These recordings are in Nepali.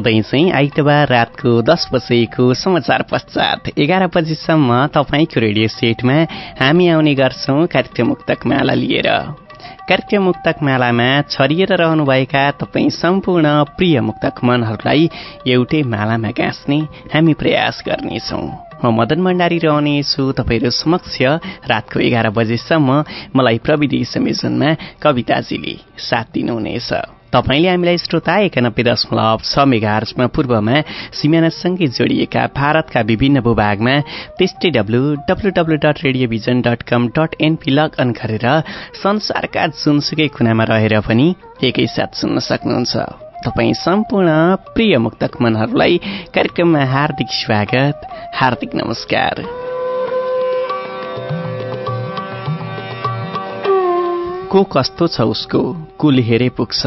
सधैँ चाहिँ आइतबार रातको दस बजेको समाचार पश्चात एघार बजीसम्म तपाईँको रेडियो सेटमा हामी आउने गर्छौँ कार्यक्रम मुक्तक माला लिएर। कार्यक्रम मुक्तक मालामा छरिएर रहनुभएका तपाईँ सम्पूर्ण प्रिय मुक्तक मनहरूलाई एउटै मालामा गाँच्ने हामी प्रयास गर्नेछौँ। म मदन भण्डारी रहनेछु तपाईँहरू समक्ष रातको एघार बजेसम्म मलाई प्रविधि संयोजनमा कविताजीले साथ दिनुहुनेछ। तपाईँले हामीलाई श्रोता एकानब्बे दशमलव छ मेगार्समा पूर्वमा सिमानासँगै जोडिएका भारतका विभिन्न भूभागमा त्यस्तै W W W dot radiovision dot com dot N P log on गरेर संसारका जुनसुकै कुनामा रहेर पनि एकैसाथ सुन्न सक्नुहुन्छ। तपाईँ सम्पूर्ण प्रिय मुक्तक मनहरूलाई कार्यक्रममा हार्दिक स्वागत हार्दिक नमस्कार। को कस्तो छ उसको? कुल हेरे पुग्छ।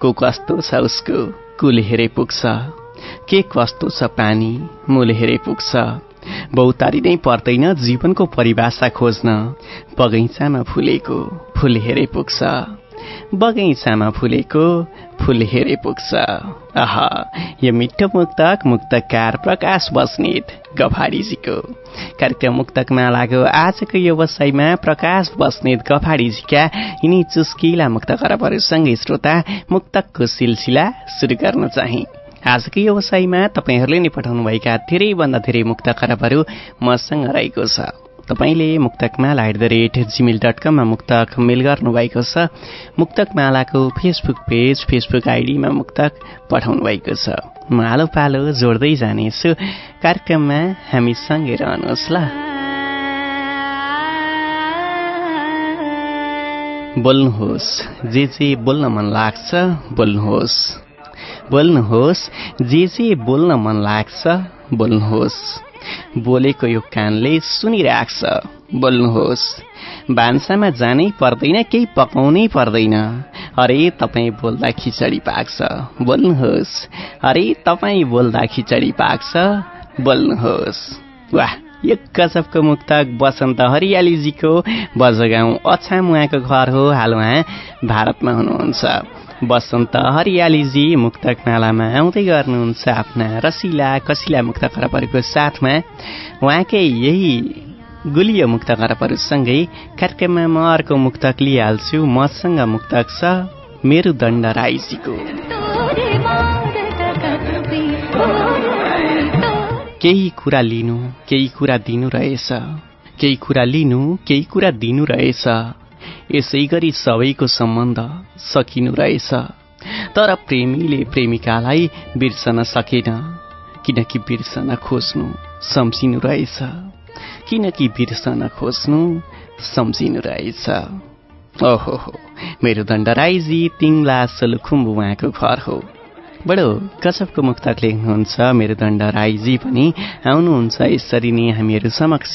को कस्तो छ उसको? कुल हेरे पुग्छ। के कस्तो छ पानी? मूल हेरे पुग्छ। बहुतारी नै पर्दैन जीवनको परिभाषा खोज्न। बगैँचामा फुलेको फुल हेरे पुग्छ। बगैँचामा फुलेको फुल हेरे पुग्छ। आह यो मिठो मुक्तक मुक्तकार प्रकाश बस्नेत गफाडीजीको कार्यक्रम मुक्तकमा लाग्यो। आजको व्यवसायमा प्रकाश बस्नेत गफाडीजीका यिनी चुस्किला मुक्त खरबहरूसँगै श्रोता मुक्तकको सिलसिला सुरु गर्न चाहिँ। आजको व्यवसायमा तपाईँहरूले नै पठाउनुभएका धेरैभन्दा धेरै मुक्त खरबहरू मसँग रहेको छ। तपाईँले मुक्तकमाला at the rate Gmail dot कममा मुक्तक मेल गर्नुभएको छ। मुक्तकमालाको फेसबुक पेज फेसबुक आइडीमा मुक्तक पठाउनु भएको छ। म आलो पालो जोड्दै जानेछु। कार्यक्रममा हामी सँगै रहनुहोस् ल। बोल्नुहोस्। जे जे बोल्न मन लाग्छ बोल्नुहोस्। बोल्नुहोस्। जे जे बोल्न मन लाग्छ बोल्नुहोस्। बोलेको यो कानले सुनिराख्छ बोल्नुहोस्। भान्सामा जानै पर्दैन केही पकाउनै पर्दैन। अरे तपाईँ बोल्दा खिचडी पाक्छ। बोल्नुहोस्। अरे तपाईँ बोल्दा खिचडी पाक्छ। बोल्नुहोस्। वाह यो गजबको मुक्तक वसन्त हरियालीजीको बजगाउँ अछाम उहाँको घर हो। हाल उहाँ भारतमा हुनुहुन्छ। वसन्त हरियालीजी मुक्तक मालामा आउँदै गर्नुहुन्छ आफ्ना रसिला कसिला मुक्त खरबहरूको साथमा। उहाँकै यही गुलियो मुक्त खरबहरूसँगै कार्यक्रममा म अर्को मुक्तक लिइहाल्छु। मसँग मुक्तक छ मेरो दण्ड राईजीको। केही कुरा लिनु केही कुरा दिनु रहेछ। केही कुरा लिनु केही कुरा दिनु रहेछ। यसै गरी सबैको सम्बन्ध सकिनु रहेछ। तर प्रेमीले प्रेमिकालाई बिर्सन सकेन किनकि बिर्सन खोज्नु सम्झिनु रहेछ। किनकि बिर्सन खोज्नु सम्झिनु रहेछ। ओहो हो मेरो दण्ड राईजी तिङला सलुखुम्बु उहाँको घर हो। बडो गजबको मुक्तक लेख्नुहुन्छ मेरो दण्ड राईजी पनि। आउनुहुन्छ यसरी नै हामीहरू समक्ष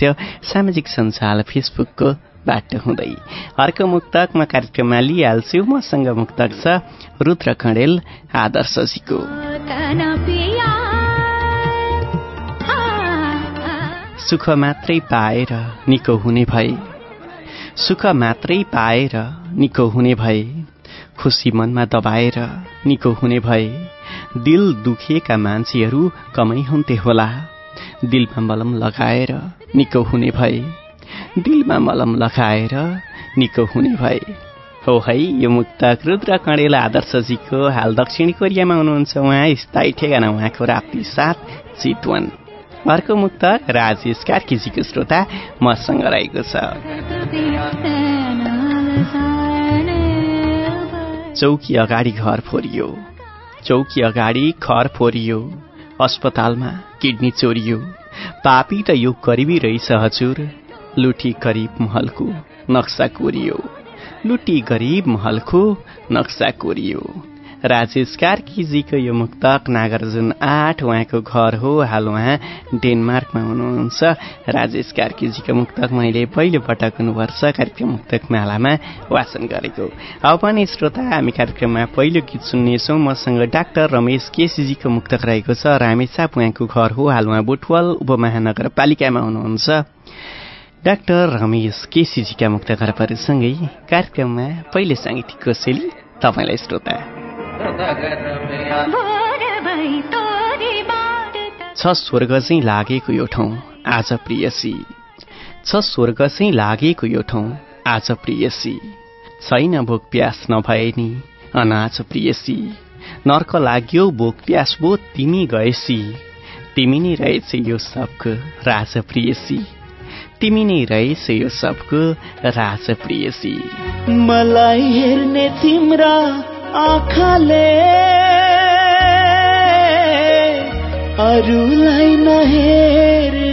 सामाजिक सञ्जाल फेसबुकको बाट हुँदै। अर्को मुक्तक म कार्यक्रममा लिइहाल्छु मसँग मुक्तक छ रुद्र खडेल आदर्शजीको सुख मात्रै पाएर निको हुने भए। सुख मात्रै पाएर निको हुने भए। खुसी मनमा दबाएर निको हुने भए। दिल दुखिएका मान्छेहरू कमै हुन्थे होला। दिलमा मलम लगाएर निको हुने भए। दिलमा मलम लगाएर निको हुने भए। हो है यो मुक्तक रुद्र कणेल आदर्शजीको हाल दक्षिण कोरियामा हुनुहुन्छ। उहाँ स्थायी ठेगाना उहाँको राप्ती साथ चितवन। अर्को मुक्त राजेश कार्कीजीको श्रोता मसँग रहेको छ। चौकी अगाडि घर फोरियो। चौकी अगाडि घर फोरियो। अस्पतालमा किडनी चोरियो। पापी त यो गरिबी रहेछ हजुर। लुठी गरिब महलको नक्सा कोरियो। लुटी गरिब महलको नक्सा कोरियो। राजेश कार्कीजीको यो मुक्तक नागार्जुन आठ उहाँको घर हो हाल उहाँ डेनमार्कमा हुनुहुन्छ। राजेश कार्कीजीको मुक्तक मैले पहिलो पटक हुनुपर्छ कार्यक्रम मुक्तक मालामा वाचन गरेको। अब पनि श्रोता हामी कार्यक्रममा पहिलो गीत सुन्नेछौँ। मसँग डाक्टर रमेश केसीजीको मुक्तक रहेको छ। रामेछाप उहाँको घर हो हाल उहाँ बुटवल उपमहानगरपालिकामा हुनुहुन्छ। डाक्टर रमेश केसीजीका मुक्त घरपहरूसँगै कार्यक्रममा पहिले साङ्गीतिक कोसेली तपाईँलाई श्रोता। छ स्वर्ग चाहिँ लागेको यो ठाउँ आज प्रियसी छ स्वर्ग चाहिँ लागेको यो ठाउँ आज प्रियसी छैन भोक प्यास नभए नि अनाज प्रियसी नर्क लाग्यो भोक प्यास बो तिमी गएसी तिमी नै रहेछ यो सबको राज प्रियसी तिमी नै रहेछ यो सबको राज प्रियसी मलाई हेर्ने तिम्रा आँखाले अरूलाई नहेर्नु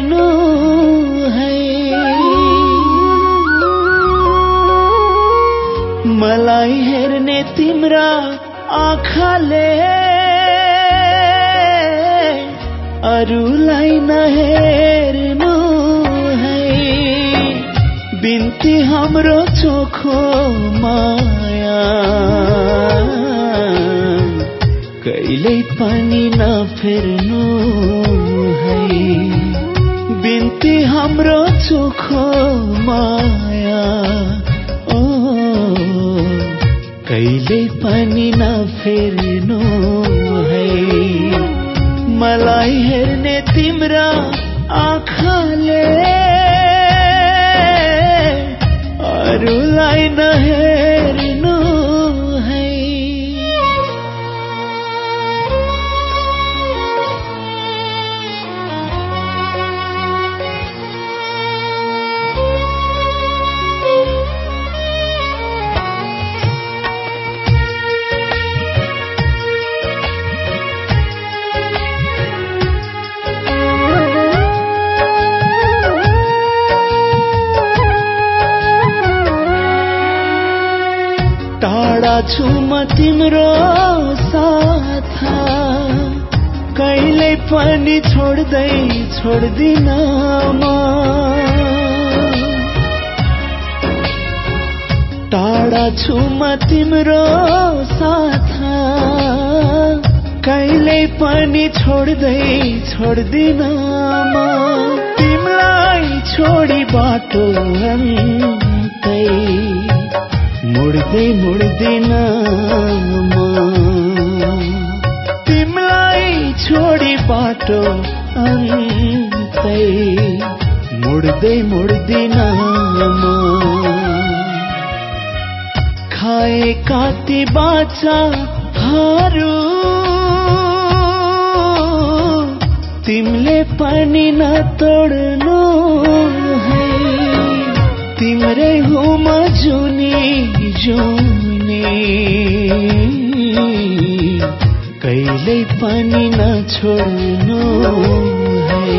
पनि नफेर्नु है। बिन्ती हाम्रो चोखो माया। ओ कहिल्यै पनि नफेर्नु पनि छोड्दै छोड्दिन म। टाढा छु म तिम्रो साथ। कहिले पनि छोड्दै छोड्दिन म। तिमीलाई छोडी बाटो मुड्दै मुड्दिन म। बाटो अन्तै मुड्दै मुड्दिन म। खाए काती बाचाहरू तिमीले पनि नतोड्नु है। तिम्रै हो म जुनी जुनी। कहिल्यै पनि नछोड्नु है।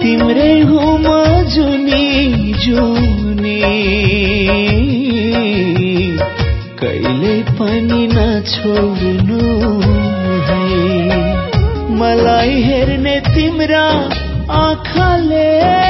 तिम्रै हो जुनी जुनी। कहिल्यै पनि नछोड्नु है। मलाई हेर्ने तिम्रा आँखाले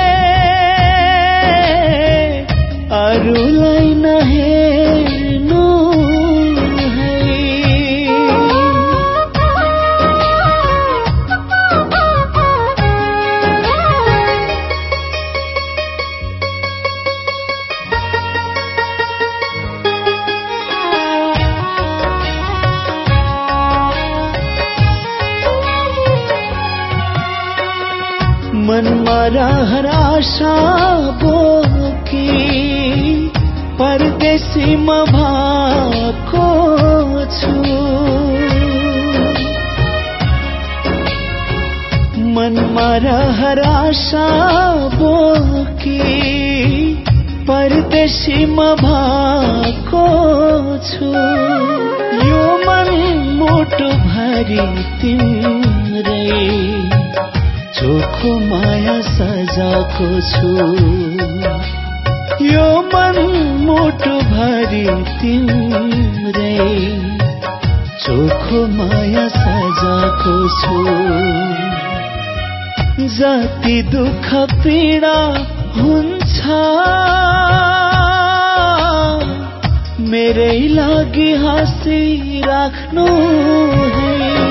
लागि हाँसिराख्नु है।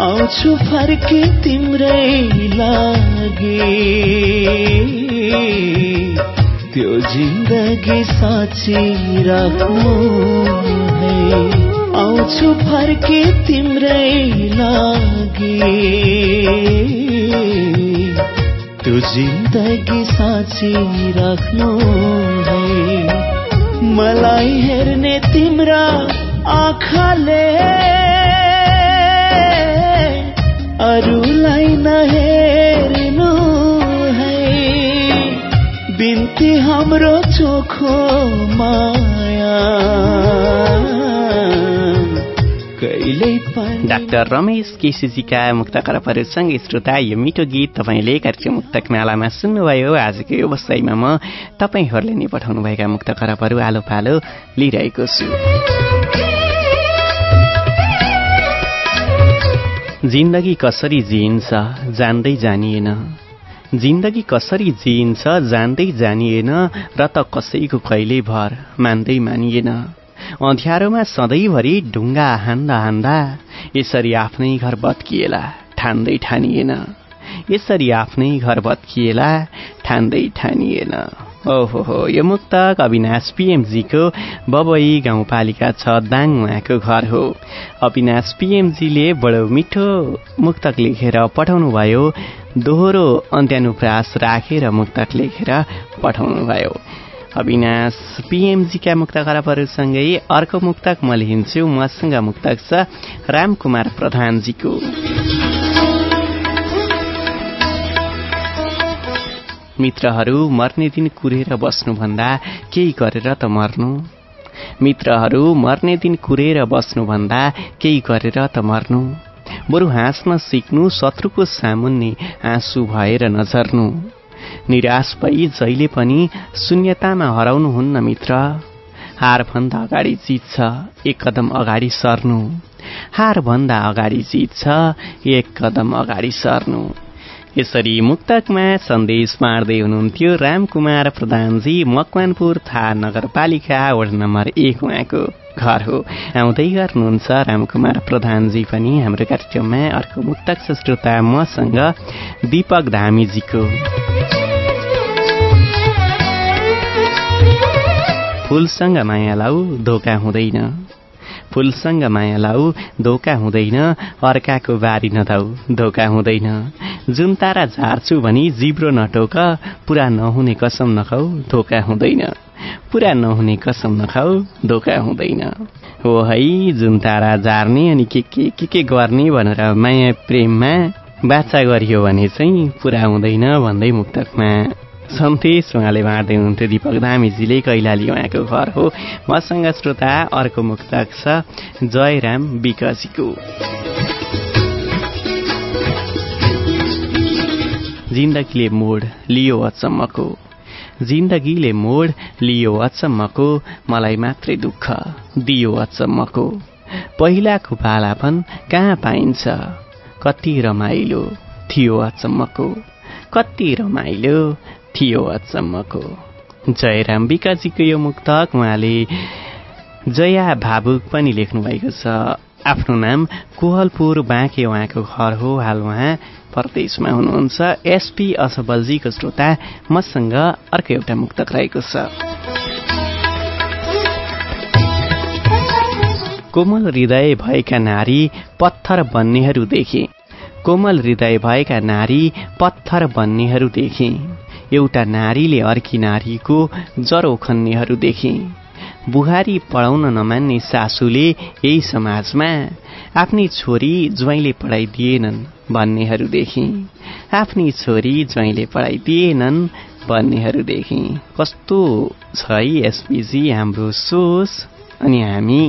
आउँछु फर्की तिम्रै लागि। त्यो जिन्दगी साँची राख्नु है। आउँछु फर्की तिम्रै लागि। त्यो जिन्दगी साँची राख्नु है। मलाई हेर्ने तिम्रा आँखाले अरूलाई नहेर्नु है। बिन्ती हाम्रो चोखो डाक्टर रमेश केसीजीका मुक्त करपहरूसँगै श्रोता यो मिठो गीत तपाईँले कार्यक्रम मुक्तक मालामा सुन्नुभयो आजको यो व्यवसायमा म तपाईँहरूले नै पठाउनुभएका मुक्त करपहरू आलो पालो लिइरहेको छु जिन्दगी कसरी जिइन्छ जान्दै जानिएन जिन्दगी कसरी जिइन्छ जान्दै जानिएन र त कसैको कहिले भर मान्दै मानिएन अँध्यारोमा सधैँभरि ढुङ्गा हान्दा हान्दा यसरी आफ्नै घर बत्किएला ठान्दै ठानिएन। यसरी आफ्नै घर बत्किएला ठान्दै ठानिएन। ओहो हो यो मुक्तक अविनाश पिएमजीको बबई गाउँपालिका छ दाङ उहाँको घर हो। अविनाश पिएमजीले बडो मिठो मुक्तक लेखेर पठाउनु भयो दोहोरो अन्त्यानुप्रास राखेर मुक्तक लेखेर पठाउनु भयो अविनाश पिएमजीका मुक्त खराबहरूसँगै अर्को मुक्तक म लिन्छु मसँग मुक्तक छ रामकुमार प्रधानजीको। मित्रहरू मर्ने दिन कुरेर बस्नुभन्दा केही गरेर त मर्नु। मित्रहरू मर्ने दिन कुरेर बस्नुभन्दा केही गरेर त मर्नु। बरु हाँस्न सिक्नु शत्रुको सामुन्ने आँसु भएर नझर्नु। निराश भई जहिले पनि शून्यतामा हराउनुहुन्न मित्र। हारभन्दा अगाडि जित छ एक कदम अगाडि सर्नु। हारभन्दा अगाडि जित छ एक कदम अगाडि सर्नु। यसरी मुक्तकमा सन्देश बाँड्दै हुनुहुन्थ्यो रामकुमार प्रधानजी मकवानपुर थाहा नगरपालिका वार्ड नम्बर एक उहाँको घर हो। आउँदै गर्नुहुन्छ रामकुमार प्रधानजी पनि हाम्रो कार्यक्रममा। अर्को मुक्तक श्रोता मसँग दीपक धामीजीको। फुलसँग माया लाउ धोका हुँदैन। फुलसँग माया लाउ धोका हुँदैन। अर्काको बारी नधाउ धोका हुँदैन। जुन तारा झार्छु भनी जिब्रो नटोक पुरा नहुने कसम नखाउ धोका हुँदैन। पुरा नहुने कसम नखाउ धोका हुँदैन। हो है जुन तारा झार्ने अनि के के के के गर्ने भनेर माया प्रेममा बाछा गरियो भने चाहिँ पुरा हुँदैन भन्दै मुक्तकमा। सन्देश उहाँले बाँड्दै हुनुहुन्थ्यो। दिपक धामीजीले कैलाली उहाँको घर हो। मसँग श्रोता अर्को मुक्तक छ। जयराम विकजीको जिन्दगीले मोड लियो अचम्मको। जिन्दगीले मोड लियो अचम्मको मलाई मात्रै दुःख दियो अचम्मको। पहिलाको पालापन कहाँ पाइन्छ? कति रमाइलो थियो अचम्मको। कति रमाइलो थियो अचम्मको। जयराम विकाजीको यो मुक्तक उहाँले जया भावुक पनि लेख्नु भएको छ। आफ्नो नाम कोहलपुर बाँके उहाँको घर हो। हाल उहाँ परदेशमा हुनुहुन्छ एसपी असबलजीको श्रोता मसँग अर्को एउटा मुक्तक रहेको छ। कोमल हृदय भएका नारी पत्थर बन्नेहरू देखे कोमल हृदय भएका नारी पत्थर बन्नेहरू देखे एउटा नारीले अर्की नारीको जरो खन्नेहरू देखे बुहारी पढाउन नमान्ने सासूले यही समाजमा आफ्नी छोरी ज्वाइँले पढाइदिएनन् भन्नेहरू देखेँ आफ्नी छोरी ज्वाइँले पढाइदिएनन् भन्नेहरू देखेँ कस्तो छ है एसपिजी हाम्रो सोच? अनि हामी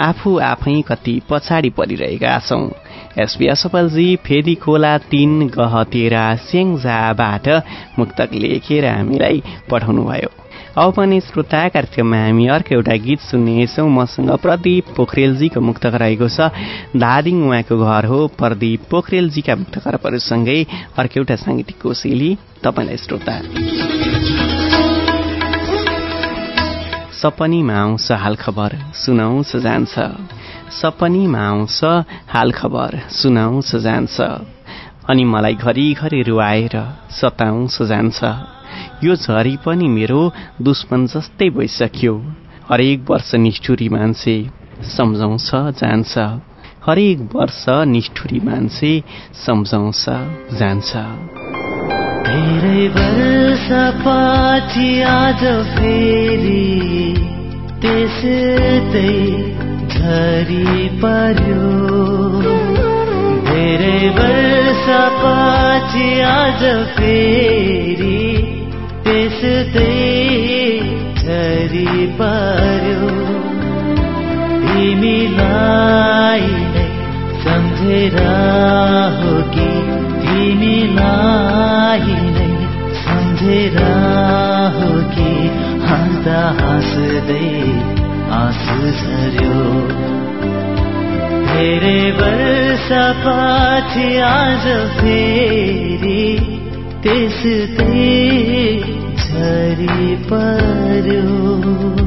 आफू आफै कति पछाडि परिरहेका छौँ। एसपी असफलजी फेदी खोला तिन गह तेह्र स्याङ्जाबाट मुक्तक लेखेर हामीलाई पठाउनुभयो। अब पनि श्रोता कार्यक्रममा हामी अर्को एउटा गीत सुन्नेछौँ। मसँग प्रदीप पोखरेलजीको मुक्तक रहेको छ। धादिङ उहाँको घर हो। प्रदीप पोखरेलजीका मुक्तकरहरूसँगै अर्को एउटा साङ्गीतिक कोसेली तपाईँलाई श्रोता। सपनीमा आउँछ हाल खबर सुनाउँछ जान्छ। सपनीमा आउँछ हाल खबर सुनाउँछ जान्छ। अनि मलाई घरिघरि रुवाएर सताउँछ जान्छ। यो झरी पनि मेरो दुश्मन जस्तै भइसक्यो। हरेक वर्ष निष्ठुरी मान्छे सम्झाउँछ जान्छ। हरेक वर्ष निष्ठुरी मान्छे सम्झाउँछ जान्छ। धेरै वर्ष पछि आज फेरि झरी पर्यो। धेरै वर्ष पछि आज फेरि त्यस्तै झरी पर्यो तिमीलाई नै सम्झेर हो कि। तिमीलाई नै सम्झेर हो कि। हाँस्दा हाँस्दै आँसु झर्यो धेरै वर्ष पछि आज फेरि त्यस्तै झरी पर्यो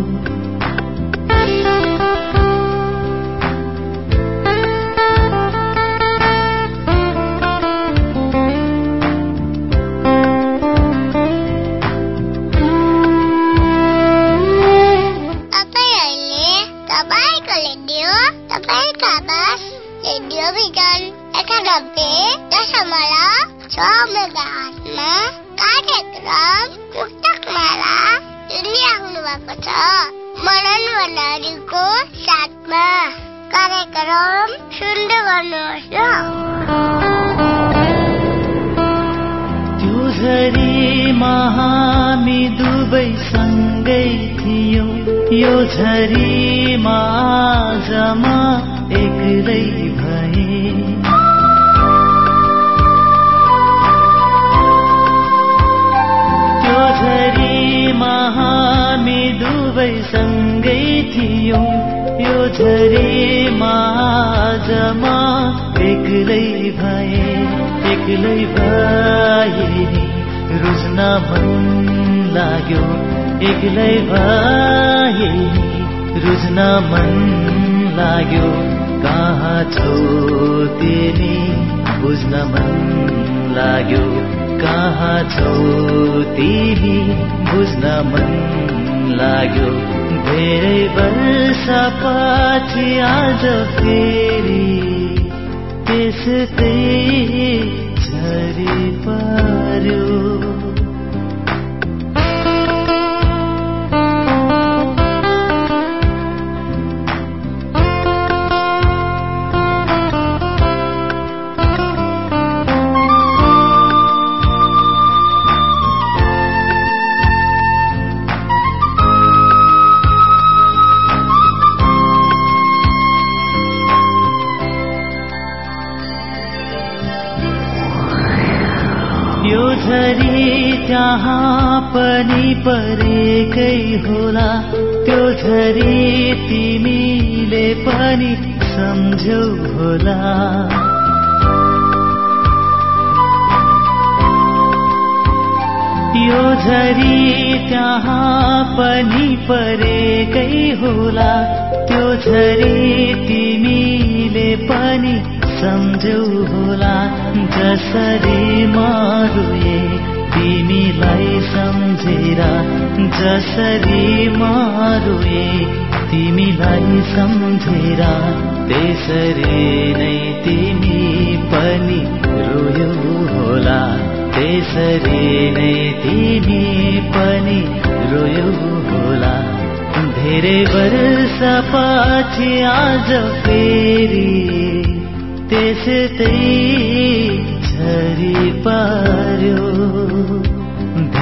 यो झरीमा जमा एक्लै भए। त्यो झरीमा हामी दुवै सँगै थियौँ। यो झरीमा जमा एक्लै भए। एक्लै भए रुझ्न मन लाग्यो। एक्लै भए। रुझ्न मन लाग्यो कहाँ छौ तिमी बुझ्न मन लाग्यो। कहाँ छौ तिमी बुझ्न मन लाग्यो। धेरै वर्ष पछि आज फेरि त्यस्तै झरी पर्यो। त्यहाँ पनि परेकै होला। त्यो झरी तिमीले पनि सम्झौ होला। यो झरी त्यहाँ पनि परेकै होला। त्यो झरी तिमीले पनि सम्झौ होला। जसरी मारुए तिमीलाई सम्झेर जसरी मारुए तिमीलाई सम्झेर त्यसरी नै तिमी पनि रोयौ होला। त्यसरी नै तिमी पनि रोयौ होला। धेरै वर्ष पछि आज फेरि त्यस्तै झरी पार्यो।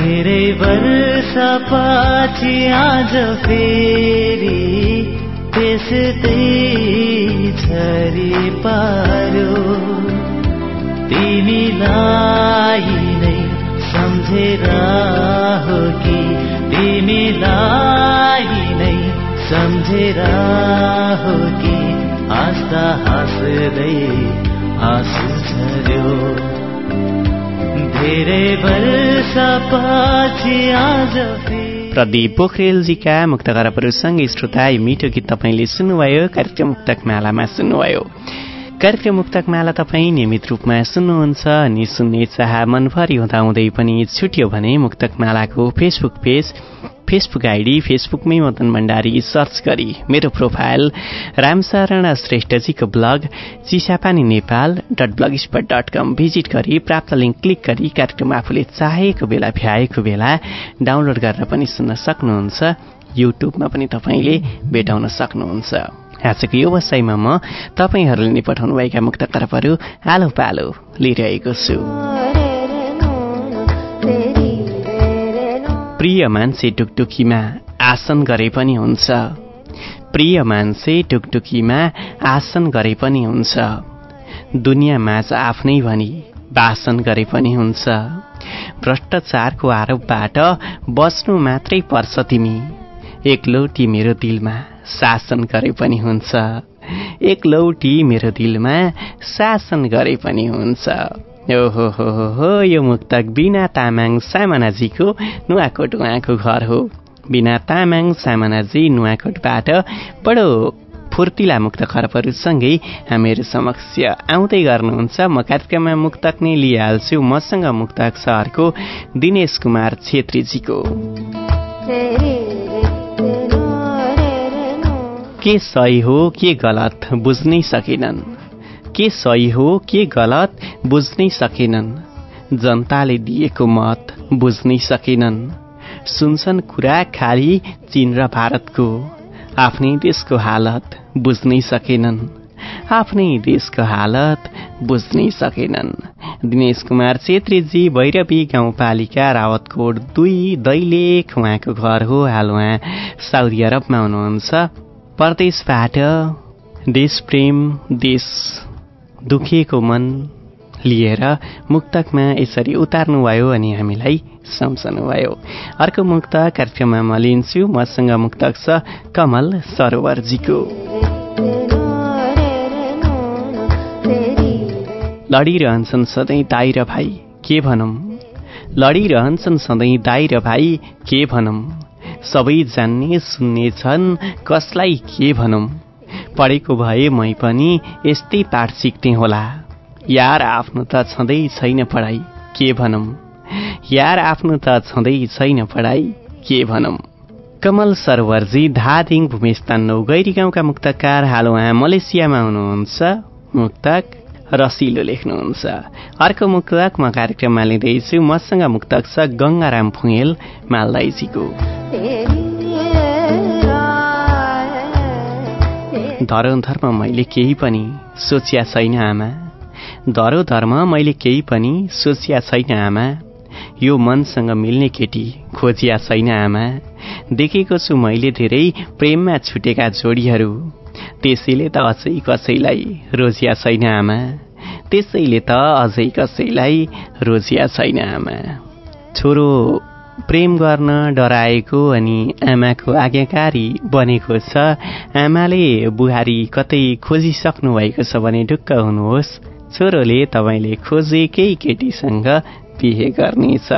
धेरै वर्ष पछि आज फेरि त्यस्तै झरी पार्यो तिमीलाई नै सम्झेर हो कि तिमीलाई नै सम्झेर हो कि हाँस्दा हाँस्दै आँसु झर्यो। धेरै प्रदीप पोखरेलजीका मुक्तकरपहरूसँगै श्रोता यो मिठो गीत तपाईँले सुन्नुभयो कार्यक्रम मुक्तक मालामा सुन्नुभयो। कार्यक्रम मुक्तक माला तपाईँ नियमित रूपमा सुन्नुहुन्छ अनि सुन्ने चाह मनभरि हुँदाहुँदै पनि छुट्यो भने मुक्तक मालाको फेसबुक पेज फेसबुक आइडी फेसबुकमै मदन भण्डारी सर्च गरी मेरो profile Ramsharan श्रेष्ठजीको blog Chisapani Nepal dot blogspot dot com visit गरी प्राप्त लिङ्क क्लिक गरी कार्यक्रम आफूले चाहेको बेला भ्याएको बेला डाउनलोड गरेर पनि सुन्न सक्नुहुन्छ। युट्युबमा पनि तपाईँले भेटाउन सक्नुहुन्छ। आजको यो वसाइमा म तपाईँहरूले नै पठाउनुभएका मुक्त करपहरू आलो पालो लिइरहेको छु। प्रिय मान्छे टुकटुकीमा आसन गरे पनि हुन्छ। प्रिय मान्छे टुकटुकीमा आसन गरे पनि हुन्छ। दुनियाँमाझ आफ्नै भनी वासन गरे पनि हुन्छ। भ्रष्टाचारको आरोपबाट बस्नु मात्रै पर्छ तिमी। एकलौटी मेरो दिलमा शासन गरे पनि हुन्छ। एकलौटी मेरो दिलमा शासन गरे पनि हुन्छ। ओहो हो हो यो मुक्तक बिना तामाङ सामानाजीको नुवाकोट उहाँको घर हो बिना तामाङ सामानाजी नुवाकोटबाट बडो फुर्तिला मुक्त खरबहरूसँगै हामीहरू समक्ष आउँदै गर्नुहुन्छ म कार्यक्रममा मुक्तक नै लिइहाल्छु मसँग मुक्तक सहरको दिनेश कुमार छेत्रीजीको के सही हो के गलत बुझ्नै सकेनन् के सही हो के गलत बुझ्नै सकेनन्। जनताले दिएको मत बुझ्नै सकेनन्। सुन्छन् कुरा खाली चीन र भारतको। आफ्नै देशको हालत बुझ्नै सकेनन्। आफ्नै देशको हालत बुझ्नै सकेनन्। दिनेश कुमार छेत्रीजी भैरवी गाउँपालिका रावतकोट दुई दैलेख उहाँको घर हो। हाल उहाँ साउदी अरबमा हुनुहुन्छ। परदेशबाट देश प्रेम देश दुखिएको मन लिएर मुक्तकमा यसरी उतार्नुभयो अनि हामीलाई सम्झनुभयो। अर्को मुक्त कार्यक्रममा म लिन्छु। मसँग मुक्तक छ कमल सरोवरजीको। लडिरहन्छन् सधैँ दाई र भाइ के भनौँ? लडिरहन्छन् सधैँ दाई र भाइ के भनौँ? सबै जान्ने सुन्ने छन् कसलाई के भनौँ? पढेको भए मै पनि यस्तै पाठ सिक्ने होला। यार आफ्नो त छँदै छैन पढाइ के भनौँ यार आफ्नो त छँदै छैन पढाइ के भनौँ कमल सरवरजी धादिङ भूमेस्तान नौ गैरी गाउँका मुक्तकार हाल उहाँ मलेसियामा हुनुहुन्छ। मुक्तक रसिलो लेख्नुहुन्छ। अर्को मुक्तक म कार्यक्रममा लिँदैछु। मसँग मुक्तक छ गङ्गाराम फुएल मालदाईजीको। धरो धर्म मैले केही पनि सोचिया छैन आमा। धरो धर्म मैले केही पनि सोचिया छैन आमा। यो मनसँग मिल्ने केटी खोजिया छैन आमा। देखेको छु मैले धेरै प्रेममा छुटेका जोडीहरू। त्यसैले त अझै कसैलाई रोजिया छैन आमा। त्यसैले त अझै कसैलाई रोजिया छैन आमा। छोरो प्रेम गर्न डराएको अनि आमाको आज्ञाकारी बनेको छ। आमाले बुहारी कतै खोजिसक्नु भएको छ भने ढुक्क हुनुहोस्। छोरोले तपाईँले खोजेकै केटीसँग बिहे गर्नेछ।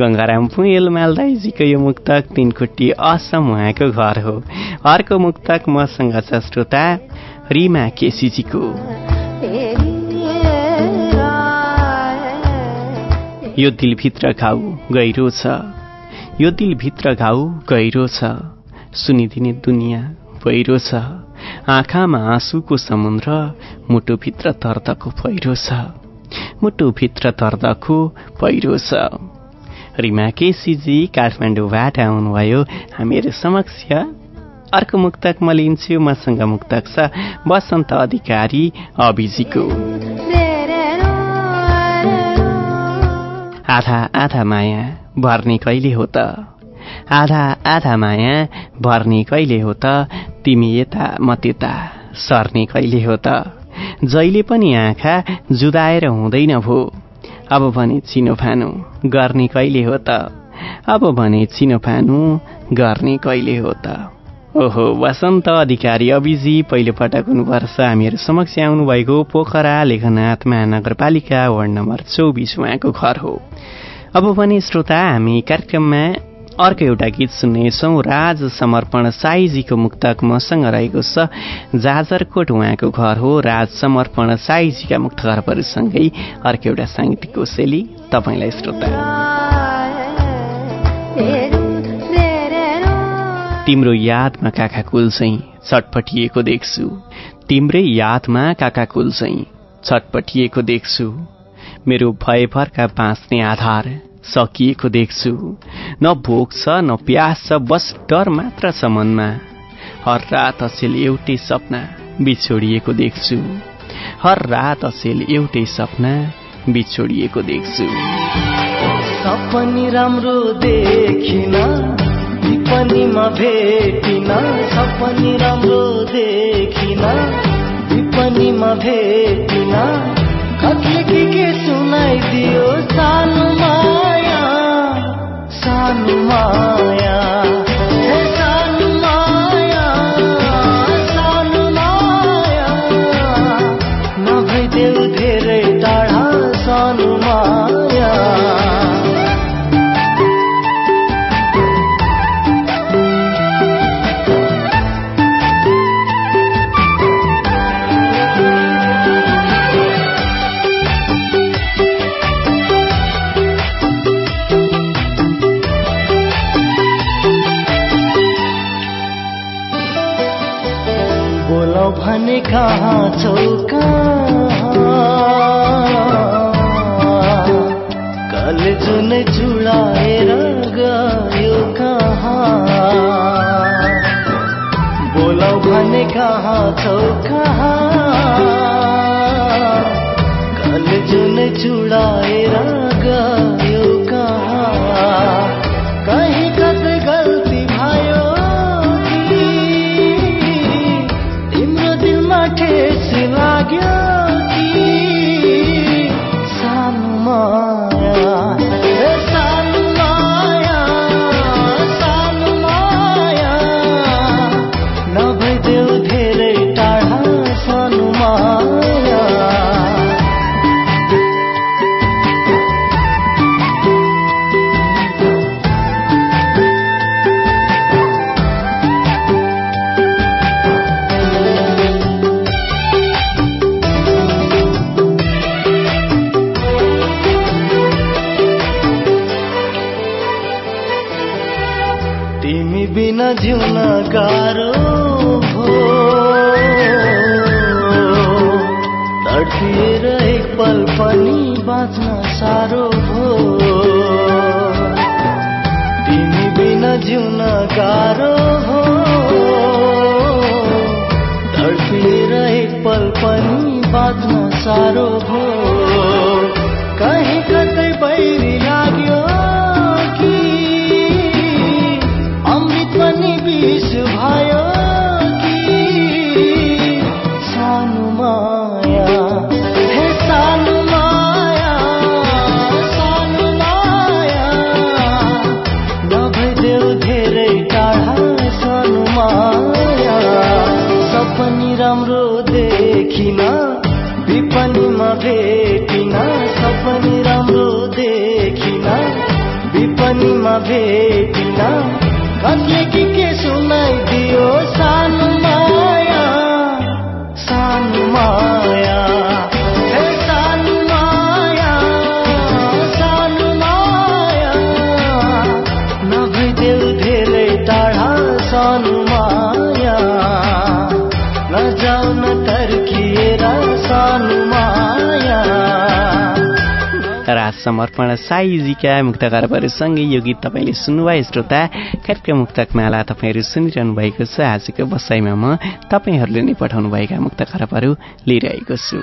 गङ्गाराम पुएल मालदाईजीको यो मुक्तक तिनखुट्टी असम उहाँको घर हो। अर्को मुक्तक मसँग छ श्रोता रिमा केसीजीको। यो दिलभित्र घाउ गहिरो छ। यो दिलभित्र घाउ गहिरो छ। सुनिदिने दुनियाँ पहिरो छ। आँखामा आँसुको समुद्र मुटुभित्र तर्दको पहिरो छ। मुटुभित्र तर्दको पहिरो छ। रिमा केसीजी काठमाडौँबाट आउनुभयो। हामीहरू समक्ष अर्को मुक्तक म लिन्छु। मसँग मुक्तक छ वसन्त अधिकारी अभिजीको। आधा आधा माया भर्ने कहिले हो त? आधा आधा माया भर्ने कहिले हो त? तिमी यता म त्यता सर्ने कहिले हो त? जहिले पनि आँखा जुदाएर हुँदैन भो। अब भने चिनोफानो गर्ने कहिले हो त? अब भने चिनोफानो गर्ने कहिले हो त? ओहो वसन्त अधिकारी अभिजी पहिलोपटक हुनुपर्छ। हामीहरू समक्ष आउनुभएको पोखरा लेखनाथ महानगरपालिका वार्ड नम्बर चौबिस उहाँको घर हो। अब पनि श्रोता हामी कार्यक्रममा अर्को एउटा गीत सुन्नेछौँ। राज समर्पण साईजीको मुक्तक मसँग रहेको छ जाजरकोट उहाँको घर हो। राज समर्पण साईजीका मुक्त घरहरूसँगै अर्को एउटा साङ्गीतिक कोसेली तपाईँलाई श्रोता। तिम्रो यादमा काका कुल चाहिँ छटपटिएको देख्छु। तिम्रै यादमा काका कुल चाहिँ छटपटिएको देख्छु। मेरो भयभरका बाँच्ने आधार सकिएको देख्छु। न भोक छ न प्यास छ बस डर मात्र छ मनमा। हर रात असेल एउटै सपना बिछोडिएको देख्छु। हर रात असेल एउटै सपना बिछोडिएको देख्छु। सपनी राम्रो देखिन विपनीमा भेटिन सपनी राम्रो देखिन। विपनीमा भेटिन। कतिले के के सुनाइदियो सानो माया सानो माया। कहाँ छौ कल जुन चुडाएर गयो कहाँ? बोलाउ भने कहाँ छौ कहाँ पल पनि बाँच्न साह्रो भो तिमी बिना जिउन गाह्रो भो तड्पिएर एक पल पनि बाँच्न साह्रो भो विपनीमा समर्पण साईजीका मुक्त सँगै यो गीत तपाईँले सुन्नुभयो श्रोता। कार्यक्रम मुक्तक माला तपाईँहरू सुनिरहनु भएको छ। आजको बसाइमा म तपाईँहरूले नै पठाउनुभएका मुक्त खरबहरू लिइरहेको छु।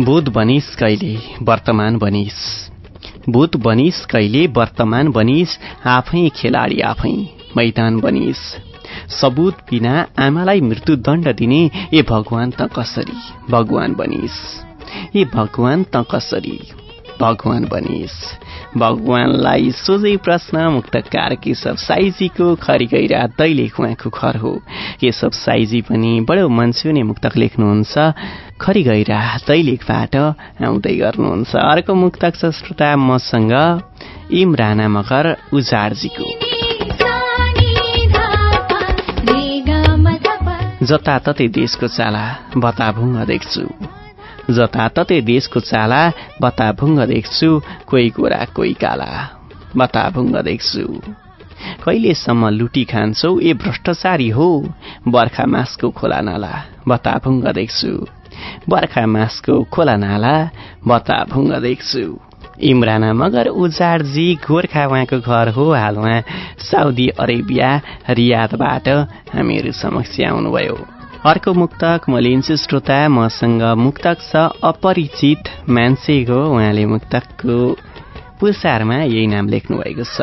भूत बनिस कहिले वर्तमान बनिस। भूत बनिस कहिले वर्तमान बनिस। आफै खेलाडी आफै मैदान बनिस। सबुत बिना आमालाई मृत्युदण्ड दिने ए भगवान त कसरी? भगवान बनिस। ए भगवान त कसरी? भगवान बनिस। भगवानलाई सोझै प्रश्न मुक्तकार केशव साइजीको खरी गइरा दैलेख उहाँको घर हो। केशव साइजी पनि बडो मन्सुने मुक्तक लेख्नुहुन्छ? खरी गइरा दैलेखबाट आउँदै गर्नुहुन्छ। अर्को मुक्तक छ श्रोता मसँग इमराना मगर उजाडजीको जताततै देशको चाला बताभुङ्ग देख्छु। जताततै देशको चाला बताभुङ्ग देख्छु कोही गोरा कोही काला बताभुङ्ग देख्छु। कहिलेसम्म लुटी खान्छौ ए भ्रष्टाचारी हो? बर्खा मासको खोला नाला बताभुङ्ग देख्छु। बर्खा मासको खोला नाला बताभुङ्ग देख्छु। इमराना मगर उजाडजी गोर्खा उहाँको घर हो हाल उहाँ साउदी अरेबिया रियादबाट। हामीहरू समक्ष आउनुभयो। अर्को मुक्तक म लिन्छु श्रोता मसँग मुक्तक छ अपरिचित मान्छेको उहाँले मुक्तकको पुसारमा यही नाम लेख्नु भएको छ।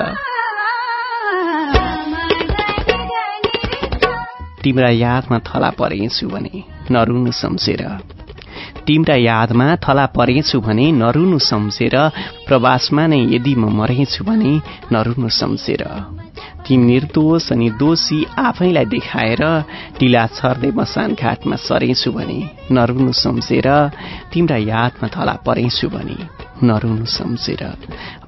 तिम्रा यादमा थला परेछु भने नरुनु सम्झेर। तिम्रा यादमा थला परेछु भने नरुनु सम्झेर प्रवासमा नै यदि म मरेछु भने नरुनु सम्झेर। ती निर्दोष अनि दोषी आफैलाई देखाएर टिला छर्दै मसान घाटमा सरेछु भने नरुनु सम्झेर तिम्रा यादमा थला परेछु भने नरुनु सम्झेर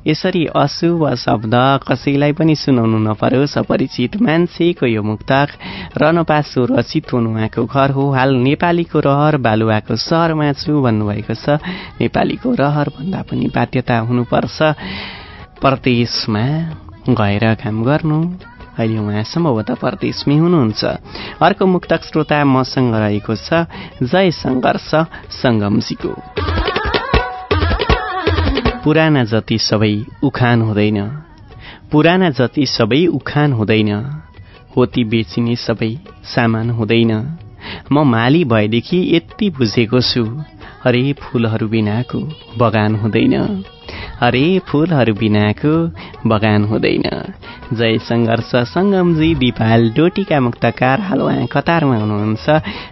यसरी अशुभ शब्द कसैलाई पनि सुनाउनु नपरोस्। अपरिचित मान्छेको यो मुक्तक रनपासो रचित हुनु उहाँको घर हो। हाल नेपालीको रहर बालुवाको सहरमा छु भन्नुभएको छ। नेपालीको रहर भन्दा पनि बाध्यता हुनुपर्छ। परदेशमा गएर काम गर्नु। अहिले उहाँ सम्भवतः परदेशमै हुनुहुन्छ। अर्को मुक्तक श्रोता मसँग रहेको छ। जय सङ्घर्ष सङ्गमजीको पुराना जति सबै उखान हुँदैन। पुराना जति सबै उखान हुँदैन। होती बेचिने सबै सामान हुँदैन। म माली भएदेखि यति बुझेको छु अरे फुलहरू बिनाको बगान हुँदैन। अरे फुलहरू बिनाको बगान हुँदैन। जय सङ्घर्ष सङ्गमजी दिपाल डोटीका मुक्तकार हाल उहाँ कतारमा हुनुहुन्छ।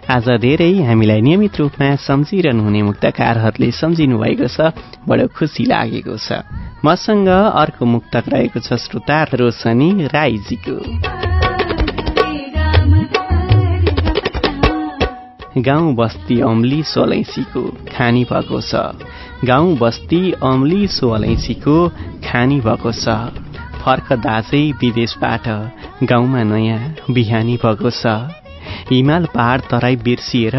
आज धेरै हामीलाई नियमित रूपमा सम्झिरहनु हुने मुक्तकारहरूले सम्झिनु भएको छ। बडो खुसी लागेको छ। मसँग अर्को मुक्तक रहेको छ श्रोता रोशनी राईजीको। गाउँ बस्ती अम्ली सोलैसीको खानी भएको छ। गाउँ बस्ती अम्ली सोलैसीको खानी भएको छ। फर्क दाजै विदेशबाट गाउँमा नयाँ बिहानी भएको छ। हिमाल पहाड तराई बिर्सिएर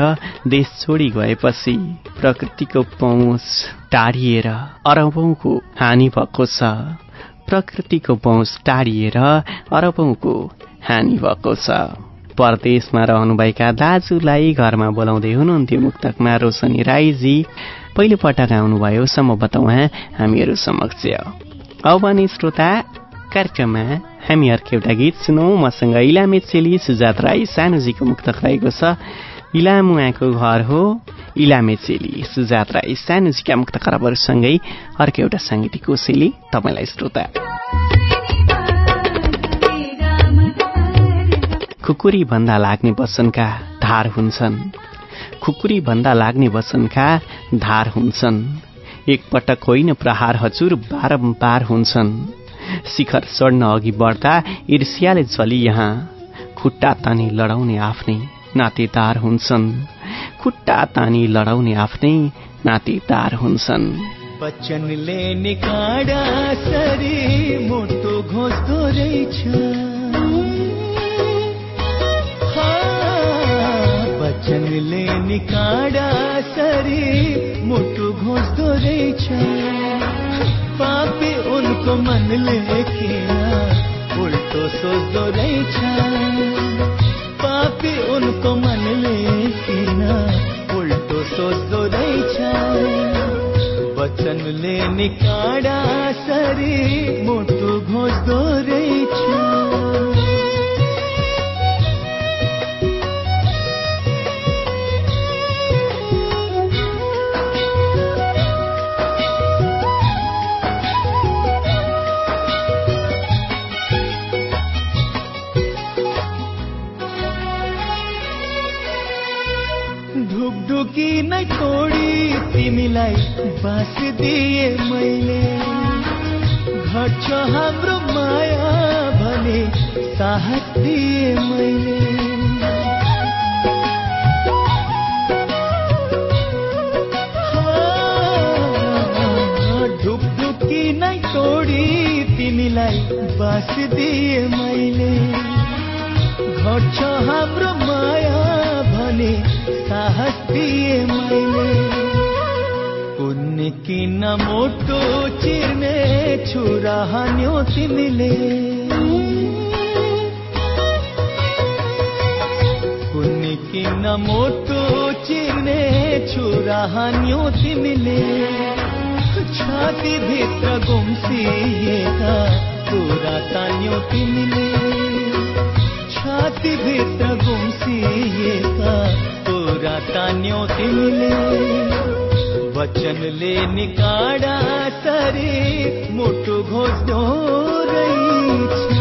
देश छोडी गएपछि प्रकृतिको पहुँच टाढिएर अरबौँको हानि भएको छ। प्रकृतिको पहुँच टाढिएर अरबौँको हानि भएको छ। परदेशमा रहनुभएका दाजुलाई घरमा बोलाउँदै हुनुहुन्थ्यो मुक्तकमा रोशनी राईजी पहिलो पटक आउनुभयो सम्भवत उहाँ हामीहरू समक्ष। अब भने श्रोता कार्यक्रममा हामी अर्को एउटा गीत सुनौँ। मसँग इलामे चेली सुजात राई सानोजीको मुक्तक रहेको छ। इलाम घर हो। इलामे चेली सुजात राई सानोजीका मुक्त खराबहरूसँगै अर्को एउटा साङ्गीतिक कोसेली तपाईँलाई श्रोता। खुकुरी भन्दा लाग्ने वचनका धार हुन्छन्। खुकुरी भन्दा लाग्ने वचनका धार हुन्छन्। एकपटक होइन प्रहार हजुर बारम्बार हुन्छन्। शिखर चढ्न अघि बढ्दा ईर्ष्याले चली यहाँ। खुट्टा तानी लडाउने आफ्नै नातेदार हुन्छन्। खुट्टा तानी लडाउने आफ्नै नातेदार हुन्छन्। बच्चनले निकाडा सरी मोटो घोस्दो निकाडा सरी मुटु घोस्दो रहेछ पापी उनको मनले किन उल्टो सोच्दो रहेछ पापी उनको मनले किन उल्टो सोच्दो रहेछ वचनले निकाडा सरी मुटु घोच्दो रहेछ ढुकढुकी नै तोडी तिमीलाई बास दिए मैले घट्छ हाम्रो माया भने साहस दिए मैले। ढुकढुकी नै तोडी तिमीलाई बास दिए मैले घट्छ हाम्रो साहस दिए मैले कुन्नी किन मोटो चिर्ने छुरा हान्यो तिमीले कुन्नी किन मोटो चिर्ने छुरा हान्यो तिमीले छाती भित्र गुम्सिएका कुरा तान्यो तिमीले छाती भित्र गुम्सिएका कुरा दुरातान्यो तिमीले वचनले ्योति वचन ले निका मोटु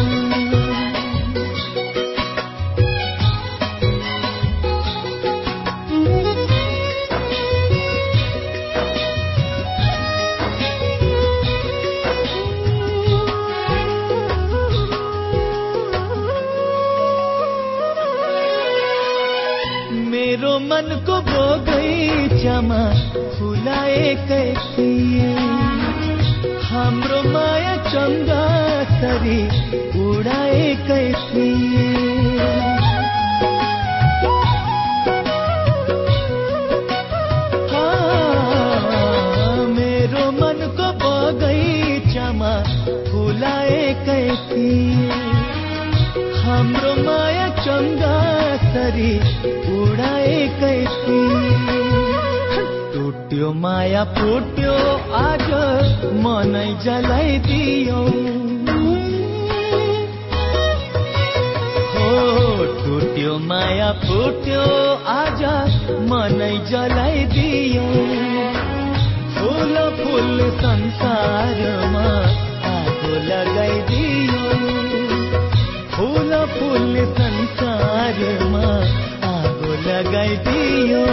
मनको बगैँचामा फुलाएकै थिए हाम्रो माया चङ्गा सरी उडाएकै थिए हाँ, मेरो मनको थिए हाम्रो माया चङ्गा सरी माया फुट्यो आज मनै जलाइदियो। हो टुट्यो माया फुट्यो आज मनै जलाइदियो। फुल फुल संसारमा आगो लगाइदियो। फुल फुल संसारमा लगाइदियो।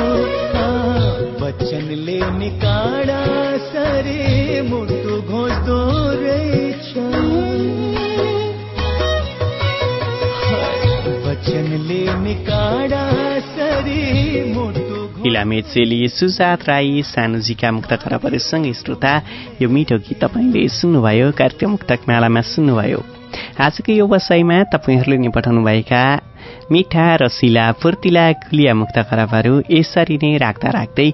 वचनले निकाडा सरे मुटु घोच्दो रहेछ। वचनले निकाडा सरे मुटु इलामे चेली सुजात राई सानुजीका मुक्त खराबहरूसँगै श्रोता यो मिठो गीत तपाईँले सुन्नुभयो कार्यक्रम मुक्तक मालामा सुन्नुभयो। आजको यो वसाइमा तपाईँहरूले नि पठाउनुभएका मिठा रसिला फुर्तिला गुलिया मुक्त खराबहरू यसरी नै राख्दा राख्दै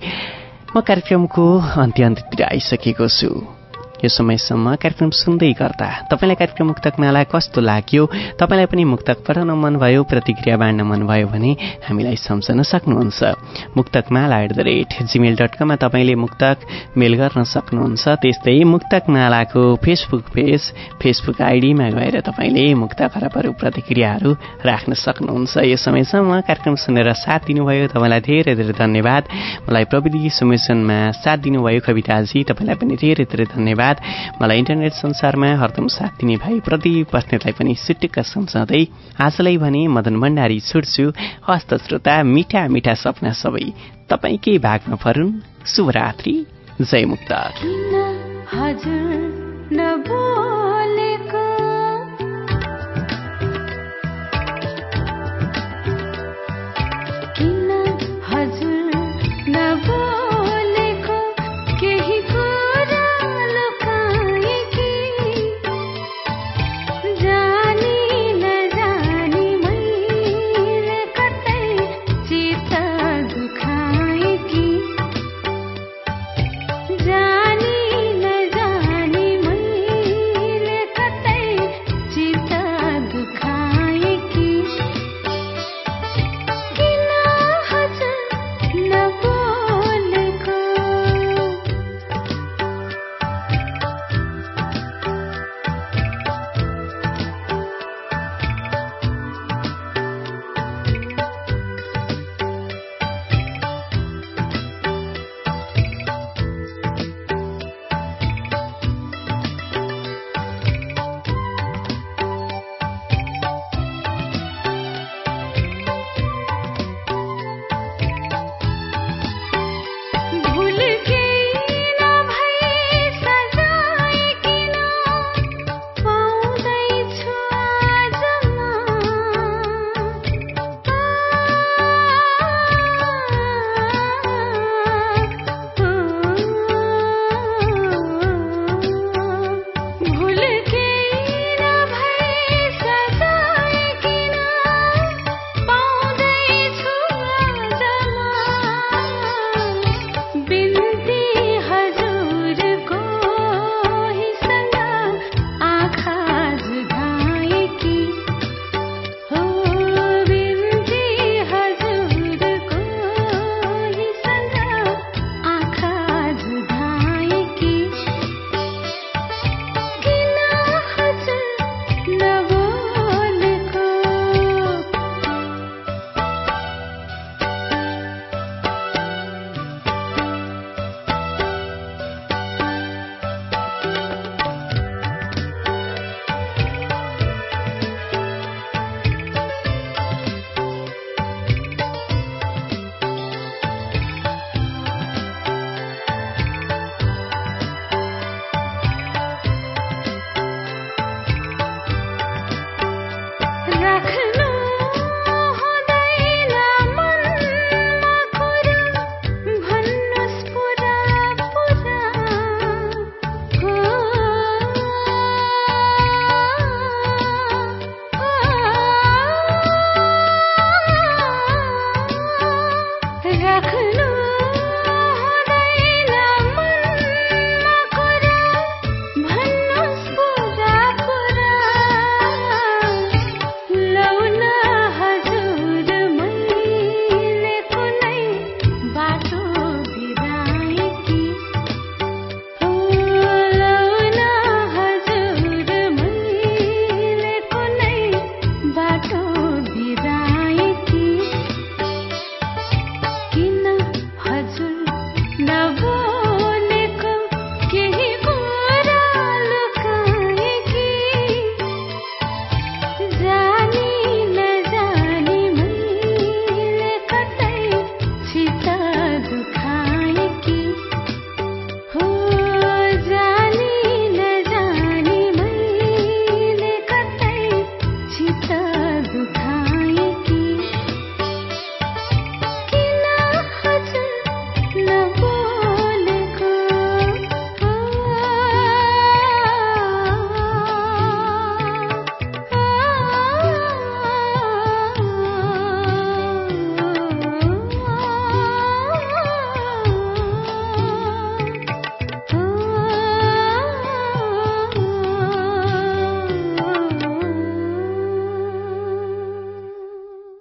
म कार्यक्रमको अन्त्य आइसकेको छु। यो समयसम्म कार्यक्रम सुन्दै गर्दा तपाईँलाई कार्यक्रम मुक्तक माला कस्तो लाग्यो? तपाईँलाई पनि मुक्तक पठाउन मनभयो प्रतिक्रिया बाँड्न मनभयो भने हामीलाई सम्झन सक्नुहुन्छ। Muktak Mala at the rate Gmail dot कममा तपाईँले मुक्तक मेल गर्न सक्नुहुन्छ। त्यस्तै मुक्तक मालाको फेसबुक पेज फेसबुक आइडीमा गएर तपाईँले मुक्त खराबहरू प्रतिक्रियाहरू राख्न सक्नुहुन्छ। यो समयसम्म कार्यक्रम सुनेर साथ दिनुभयो तपाईँलाई धेरै धेरै धन्यवाद। मलाई प्रविधि सुमेसनमा साथ दिनुभयो कविताजी तपाईँलाई पनि धेरै धेरै धन्यवाद। मलाई इन्टरनेट संसारमा हरदम साथ दिने भाइ प्रदीप बस्नेतलाई पनि सुटुक्क सम्झाउँदै आजलाई भने मदन भण्डारी छुट्छु। हस्त श्रोता मिठा मिठा सपना सबै तपाईँकै भागमा फरुन् शुभरात्रि। जय मुक्त किन